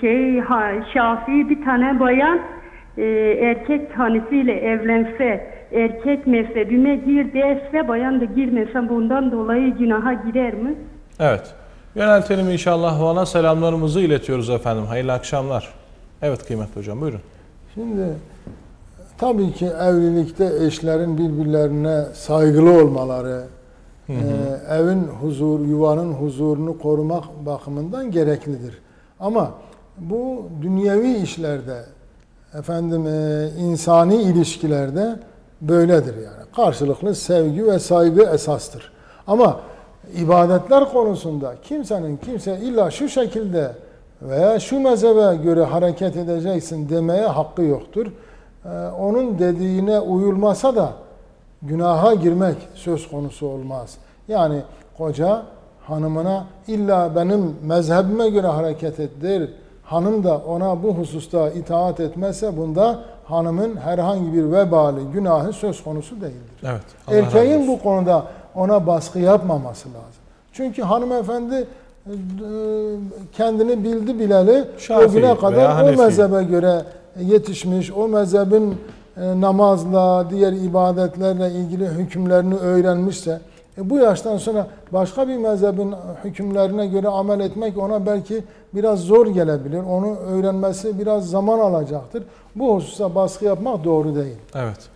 şey ha, Şafii bir tane bayan e, erkek tanesiyle evlense erkek mezhebime gir derse bayan da girmese bundan dolayı günaha girer mi? Evet. Yöneltelim inşallah ona selamlarımızı iletiyoruz efendim. Hayırlı akşamlar. Evet kıymetli hocam buyurun. Şimdi tabii ki evlilikte eşlerin birbirlerine saygılı olmaları, e, evin huzur, yuvanın huzurunu korumak bakımından gereklidir. Ama bu dünyevi işlerde, efendim e, insani ilişkilerde böyledir yani. Karşılıklı sevgi ve saygı esastır. Ama ibadetler konusunda kimsenin kimse illa şu şekilde veya şu mezhebe göre hareket edeceksin demeye hakkı yoktur. Ee, onun dediğine uyulmasa da günaha girmek söz konusu olmaz. Yani koca hanımına illa benim mezhebime göre hareket et der. Hanım da ona bu hususta itaat etmezse bunda hanımın herhangi bir vebali, günahı söz konusu değildir. Evet. Allah Erkeğin bu konuda ona baskı yapmaması lazım. Çünkü hanımefendi e, kendini bildi bileli Şafii o güne kadar o mezhebe göre yetişmiş, o mezhebin e, namazla, diğer ibadetlerle ilgili hükümlerini öğrenmişse e, bu yaştan sonra başka bir mezhebin hükümlerine göre amel etmek ona belki biraz zor gelebilir. Onu öğrenmesi biraz zaman alacaktır. Bu hususta baskı yapmak doğru değil. Evet.